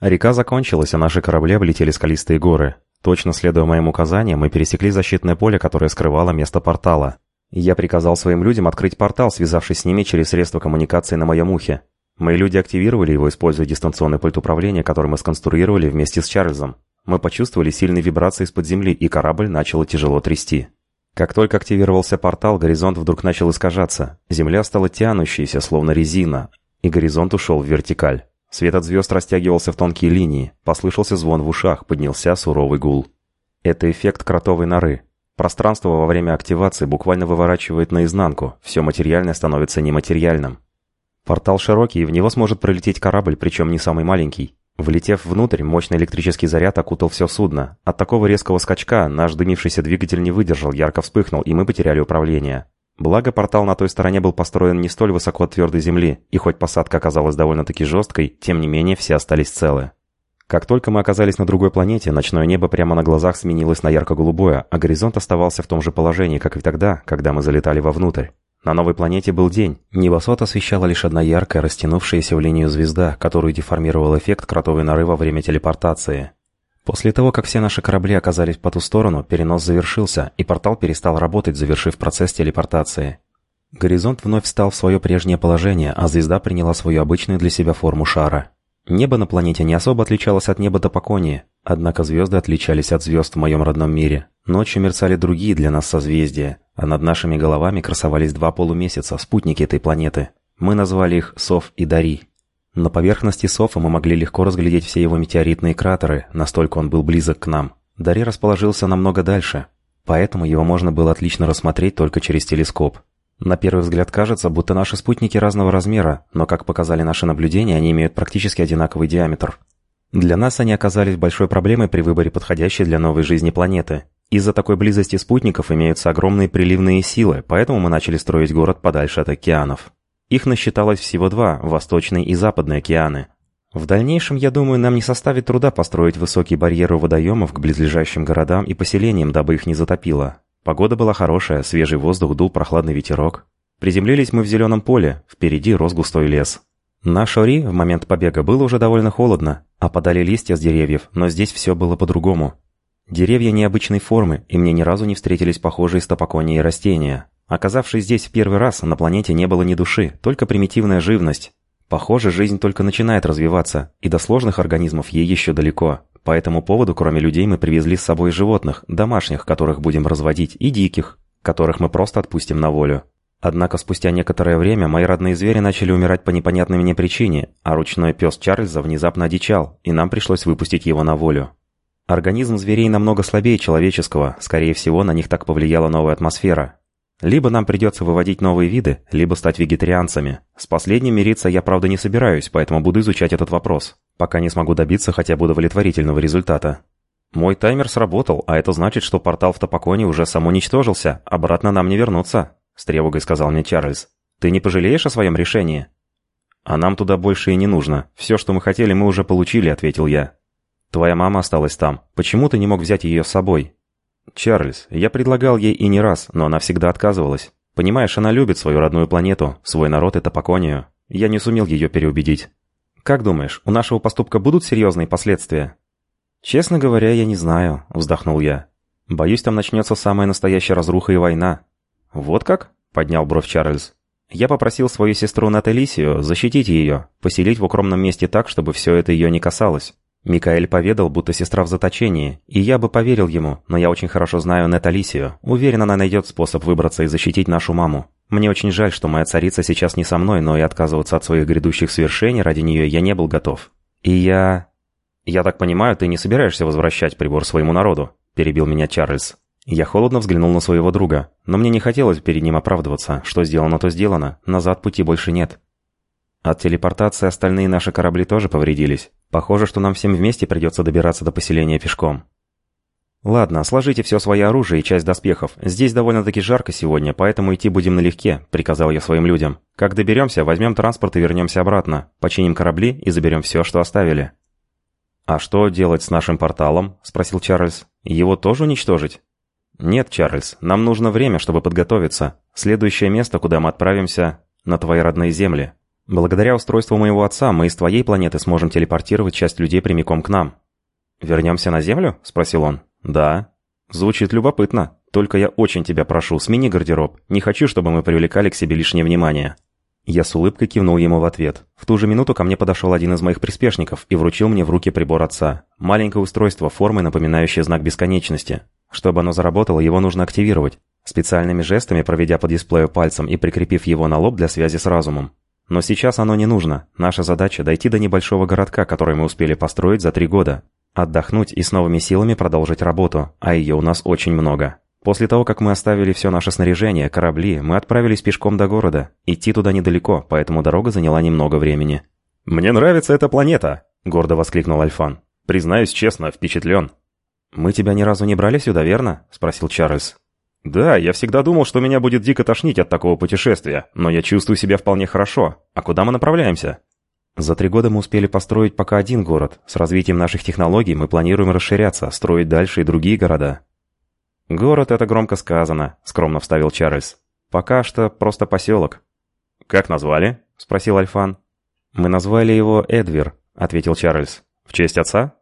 Река закончилась, а наши корабли облетели скалистые горы. Точно следуя моим указаниям, мы пересекли защитное поле, которое скрывало место портала. Я приказал своим людям открыть портал, связавшись с ними через средства коммуникации на моем ухе. Мои люди активировали его, используя дистанционный пульт управления, который мы сконструировали вместе с Чарльзом. Мы почувствовали сильные вибрации из-под земли, и корабль начал тяжело трясти. Как только активировался портал, горизонт вдруг начал искажаться. Земля стала тянущейся, словно резина, и горизонт ушел в вертикаль. Свет от звезд растягивался в тонкие линии, послышался звон в ушах, поднялся суровый гул. Это эффект кротовой норы. Пространство во время активации буквально выворачивает наизнанку, все материальное становится нематериальным. Портал широкий, и в него сможет пролететь корабль, причем не самый маленький. Влетев внутрь, мощный электрический заряд окутал все судно. От такого резкого скачка наш дымившийся двигатель не выдержал, ярко вспыхнул, и мы потеряли управление. Благо, портал на той стороне был построен не столь высоко от твердой земли, и хоть посадка оказалась довольно-таки жесткой, тем не менее все остались целы. Как только мы оказались на другой планете, ночное небо прямо на глазах сменилось на ярко-голубое, а горизонт оставался в том же положении, как и тогда, когда мы залетали вовнутрь. На новой планете был день. Небосвод освещала лишь одна яркая, растянувшаяся в линию звезда, которую деформировал эффект кротовой норы во время телепортации. После того, как все наши корабли оказались по ту сторону, перенос завершился, и портал перестал работать, завершив процесс телепортации. Горизонт вновь встал в свое прежнее положение, а звезда приняла свою обычную для себя форму шара. Небо на планете не особо отличалось от неба Топоконии, однако звезды отличались от звезд в моем родном мире. Ночью мерцали другие для нас созвездия, а над нашими головами красовались два полумесяца, спутники этой планеты. Мы назвали их Сов и Дари. На поверхности Софа мы могли легко разглядеть все его метеоритные кратеры, настолько он был близок к нам. Дари расположился намного дальше, поэтому его можно было отлично рассмотреть только через телескоп. На первый взгляд кажется, будто наши спутники разного размера, но, как показали наши наблюдения, они имеют практически одинаковый диаметр. Для нас они оказались большой проблемой при выборе подходящей для новой жизни планеты. Из-за такой близости спутников имеются огромные приливные силы, поэтому мы начали строить город подальше от океанов. Их насчиталось всего два – Восточный и Западный океаны. В дальнейшем, я думаю, нам не составит труда построить высокие барьеры водоемов к близлежащим городам и поселениям, дабы их не затопило. Погода была хорошая, свежий воздух дул прохладный ветерок. Приземлились мы в зеленом поле, впереди рос густой лес. На Шори в момент побега было уже довольно холодно, опадали листья с деревьев, но здесь все было по-другому. Деревья необычной формы, и мне ни разу не встретились похожие стопоконии растения. Оказавшись здесь в первый раз, на планете не было ни души, только примитивная живность. Похоже, жизнь только начинает развиваться, и до сложных организмов ей еще далеко. По этому поводу, кроме людей, мы привезли с собой животных, домашних, которых будем разводить, и диких, которых мы просто отпустим на волю. Однако спустя некоторое время мои родные звери начали умирать по непонятной мне причине, а ручной пес Чарльза внезапно одичал, и нам пришлось выпустить его на волю. Организм зверей намного слабее человеческого, скорее всего, на них так повлияла новая атмосфера, либо нам придется выводить новые виды, либо стать вегетарианцами. С последним мириться я, правда, не собираюсь, поэтому буду изучать этот вопрос, пока не смогу добиться хотя бы удовлетворительного результата. Мой таймер сработал, а это значит, что портал в Топоконе уже самоуничтожился, обратно нам не вернуться, с тревогой сказал мне Чарльз. Ты не пожалеешь о своем решении? А нам туда больше и не нужно. Все, что мы хотели, мы уже получили, ответил я. Твоя мама осталась там. Почему ты не мог взять ее с собой? «Чарльз, я предлагал ей и не раз, но она всегда отказывалась. Понимаешь, она любит свою родную планету, свой народ и Топоконию. Я не сумел ее переубедить. Как думаешь, у нашего поступка будут серьезные последствия?» «Честно говоря, я не знаю», — вздохнул я. «Боюсь, там начнется самая настоящая разруха и война». «Вот как?» — поднял бровь Чарльз. «Я попросил свою сестру Наталисию защитить ее, поселить в укромном месте так, чтобы все это ее не касалось. Микаэль поведал, будто сестра в заточении, и я бы поверил ему, но я очень хорошо знаю Нет Алисию. Уверен, она найдет способ выбраться и защитить нашу маму. Мне очень жаль, что моя царица сейчас не со мной, но и отказываться от своих грядущих свершений ради нее я не был готов. И я... «Я так понимаю, ты не собираешься возвращать прибор своему народу?» – перебил меня Чарльз. Я холодно взглянул на своего друга, но мне не хотелось перед ним оправдываться. Что сделано, то сделано. Назад пути больше нет. От телепортации остальные наши корабли тоже повредились. Похоже, что нам всем вместе придется добираться до поселения пешком. «Ладно, сложите все свое оружие и часть доспехов. Здесь довольно-таки жарко сегодня, поэтому идти будем налегке», — приказал я своим людям. «Как доберемся, возьмем транспорт и вернемся обратно. Починим корабли и заберем все, что оставили». «А что делать с нашим порталом?» — спросил Чарльз. «Его тоже уничтожить?» «Нет, Чарльз, нам нужно время, чтобы подготовиться. Следующее место, куда мы отправимся, на твои родные земли. Благодаря устройству моего отца мы из твоей планеты сможем телепортировать часть людей прямиком к нам. «Вернемся на Землю?» – спросил он. «Да». «Звучит любопытно. Только я очень тебя прошу, смени гардероб. Не хочу, чтобы мы привлекали к себе лишнее внимание». Я с улыбкой кивнул ему в ответ. В ту же минуту ко мне подошел один из моих приспешников и вручил мне в руки прибор отца. Маленькое устройство, формой напоминающее знак бесконечности. Чтобы оно заработало, его нужно активировать. Специальными жестами, проведя по дисплею пальцем и прикрепив его на лоб для связи с разумом. Но сейчас оно не нужно. Наша задача – дойти до небольшого городка, который мы успели построить за три года. Отдохнуть и с новыми силами продолжить работу, а ее у нас очень много. После того, как мы оставили все наше снаряжение, корабли, мы отправились пешком до города. Идти туда недалеко, поэтому дорога заняла немного времени. «Мне нравится эта планета!» – гордо воскликнул Альфан. «Признаюсь честно, впечатлен». «Мы тебя ни разу не брали сюда, верно?» – спросил Чарльз. «Да, я всегда думал, что меня будет дико тошнить от такого путешествия, но я чувствую себя вполне хорошо. А куда мы направляемся?» За три года мы успели построить пока один город. С развитием наших технологий мы планируем расширяться, строить дальше и другие города. «Город — это громко сказано», — скромно вставил Чарльз. «Пока что просто поселок». «Как назвали?» — спросил Альфан. «Мы назвали его Эдвир», — ответил Чарльз. «В честь отца?»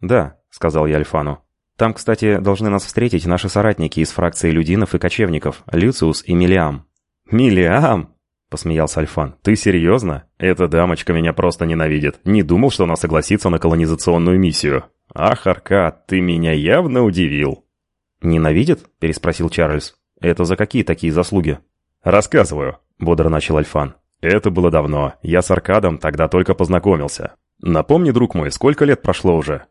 «Да», — сказал я Альфану. «Там, кстати, должны нас встретить наши соратники из фракции людинов и кочевников, Люциус и Милиам». «Милиам?» Посмеялся Альфан. «Ты серьезно? Эта дамочка меня просто ненавидит. Не думал, что она согласится на колонизационную миссию. Ах, Аркад, ты меня явно удивил». «Ненавидит?» – переспросил Чарльз. «Это за какие такие заслуги?» «Рассказываю», – бодро начал Альфан. «Это было давно. Я с Аркадом тогда только познакомился. Напомни, друг мой, сколько лет прошло уже?»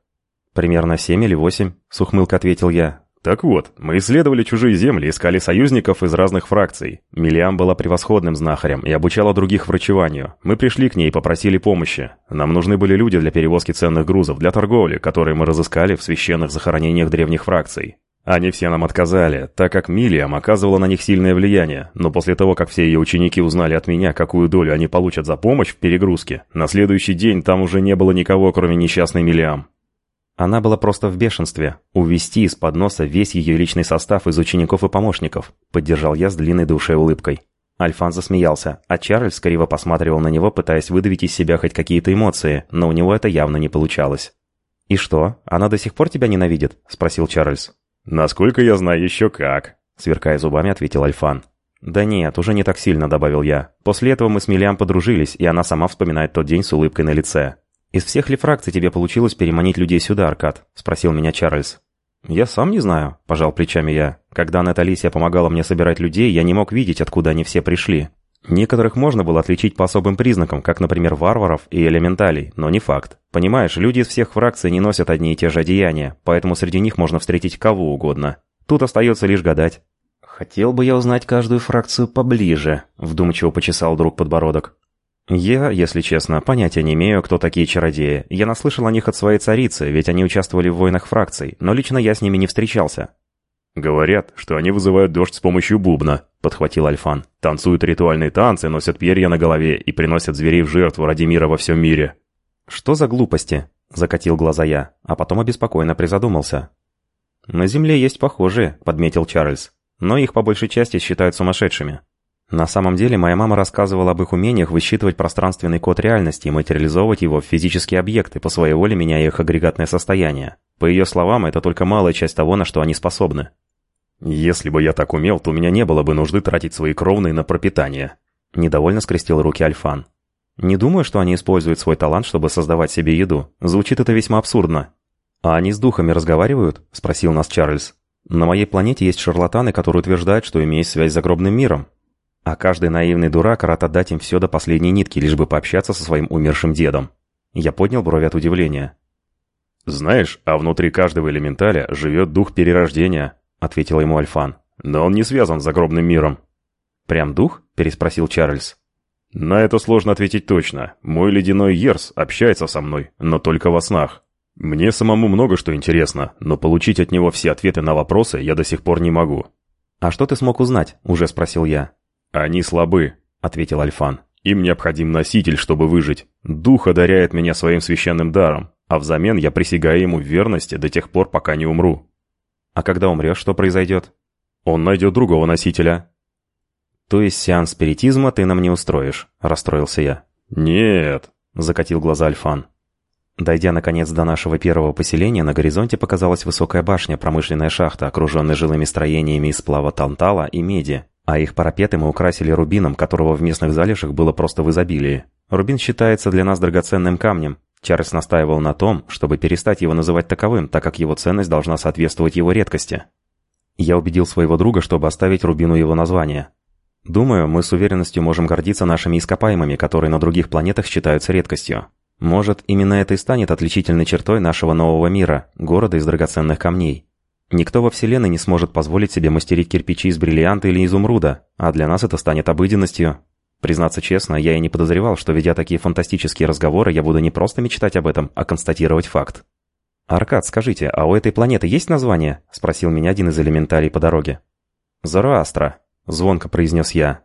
«Примерно семь или восемь», – с ухмылкой ответил я. Так вот, мы исследовали чужие земли, искали союзников из разных фракций. Милиам была превосходным знахарем и обучала других врачеванию. Мы пришли к ней и попросили помощи. Нам нужны были люди для перевозки ценных грузов, для торговли, которые мы разыскали в священных захоронениях древних фракций. Они все нам отказали, так как Милиам оказывала на них сильное влияние, но после того, как все ее ученики узнали от меня, какую долю они получат за помощь в перегрузке, на следующий день там уже не было никого, кроме несчастной Милиам. Она была просто в бешенстве. Увести из-под носа весь ее личный состав из учеников и помощников. Поддержал я с длинной душой улыбкой. Альфан засмеялся, а Чарльз криво посматривал на него, пытаясь выдавить из себя хоть какие-то эмоции, но у него это явно не получалось. «И что, она до сих пор тебя ненавидит?» – спросил Чарльз. «Насколько я знаю, еще как», – сверкая зубами, ответил Альфан. «Да нет, уже не так сильно», – добавил я. «После этого мы с Миллиам подружились, и она сама вспоминает тот день с улыбкой на лице. «Из всех ли фракций тебе получилось переманить людей сюда, Аркад?» – спросил меня Чарльз. «Я сам не знаю», – пожал плечами я. «Когда Наталисия помогала мне собирать людей, я не мог видеть, откуда они все пришли. Некоторых можно было отличить по особым признакам, как, например, варваров и элементалей, но не факт. Понимаешь, люди из всех фракций не носят одни и те же одеяния, поэтому среди них можно встретить кого угодно. Тут остается лишь гадать». «Хотел бы я узнать каждую фракцию поближе», – вдумчиво почесал друг подбородок. «Я, если честно, понятия не имею, кто такие чародеи. Я наслышал о них от своей царицы, ведь они участвовали в войнах фракций, но лично я с ними не встречался». «Говорят, что они вызывают дождь с помощью бубна», — подхватил Альфан. «Танцуют ритуальные танцы, носят перья на голове и приносят зверей в жертву ради мира во всем мире». «Что за глупости?» — закатил глаза я, а потом обеспокоенно призадумался. «На Земле есть похожие», — подметил Чарльз, «но их по большей части считают сумасшедшими». На самом деле, моя мама рассказывала об их умениях высчитывать пространственный код реальности и материализовывать его в физические объекты, по своей воле меняя их агрегатное состояние. По ее словам, это только малая часть того, на что они способны. «Если бы я так умел, то у меня не было бы нужды тратить свои кровные на пропитание», — недовольно скрестил руки Альфан. «Не думаю, что они используют свой талант, чтобы создавать себе еду. Звучит это весьма абсурдно». «А они с духами разговаривают?» — спросил нас Чарльз. «На моей планете есть шарлатаны, которые утверждают, что имеют связь с загробным миром. А каждый наивный дурак рад отдать им все до последней нитки, лишь бы пообщаться со своим умершим дедом. Я поднял брови от удивления. «Знаешь, а внутри каждого элементаля живет дух перерождения», — ответил ему Альфан. «Но он не связан с загробным миром». «Прям дух?» — переспросил Чарльз. «На это сложно ответить точно. Мой ледяной Ерс общается со мной, но только во снах. Мне самому много что интересно, но получить от него все ответы на вопросы я до сих пор не могу». «А что ты смог узнать?» — уже спросил я. «Они слабы», — ответил Альфан. «Им необходим носитель, чтобы выжить. Дух одаряет меня своим священным даром, а взамен я присягаю ему в верности до тех пор, пока не умру». «А когда умрешь, что произойдет?» «Он найдет другого носителя». «То есть сеанс спиритизма ты нам не устроишь», — расстроился я. «Нет», — закатил глаза Альфан. Дойдя, наконец, до нашего первого поселения, на горизонте показалась высокая башня, промышленная шахта, окруженная жилыми строениями из сплава тантала и меди, а их парапеты мы украсили рубином, которого в местных залежах было просто в изобилии. Рубин считается для нас драгоценным камнем. Чарльз настаивал на том, чтобы перестать его называть таковым, так как его ценность должна соответствовать его редкости. Я убедил своего друга, чтобы оставить Рубину его название. Думаю, мы с уверенностью можем гордиться нашими ископаемыми, которые на других планетах считаются редкостью. Может, именно это и станет отличительной чертой нашего нового мира, города из драгоценных камней. Никто во Вселенной не сможет позволить себе мастерить кирпичи из бриллианта или изумруда, а для нас это станет обыденностью. Признаться честно, я и не подозревал, что, ведя такие фантастические разговоры, я буду не просто мечтать об этом, а констатировать факт. «Аркад, скажите, а у этой планеты есть название?» – спросил меня один из элементарий по дороге. «Зороастра», – звонко произнес я.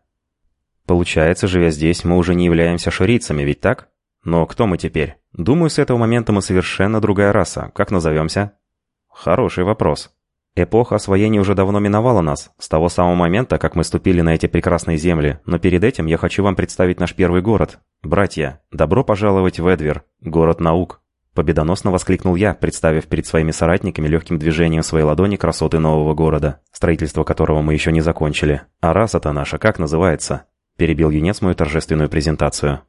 «Получается, живя здесь, мы уже не являемся шарийцами, ведь так?» Но кто мы теперь? Думаю, с этого момента мы совершенно другая раса. Как назовемся? Хороший вопрос. Эпоха освоения уже давно миновала нас, с того самого момента, как мы ступили на эти прекрасные земли, но перед этим я хочу вам представить наш первый город. Братья, добро пожаловать в Эдвер, город наук. Победоносно воскликнул я, представив перед своими соратниками легким движением своей ладони красоты нового города, строительство которого мы еще не закончили. А раса-то наша как называется? Перебил юнец мою торжественную презентацию.